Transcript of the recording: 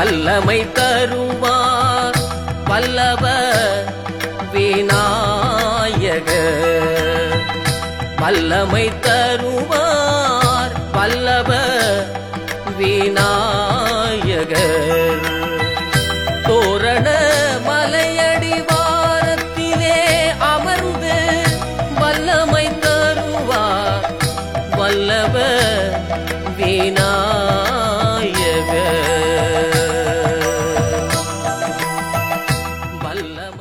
வல்லமை தருவார். வல்லவ விநாயக வல்லமை தருவார். வல்லவ விநாயகர். தோரண மலையடிவாரத்திலே அமர்ந்து வல்லமை தருவார். வல்லவ விநாயகர். my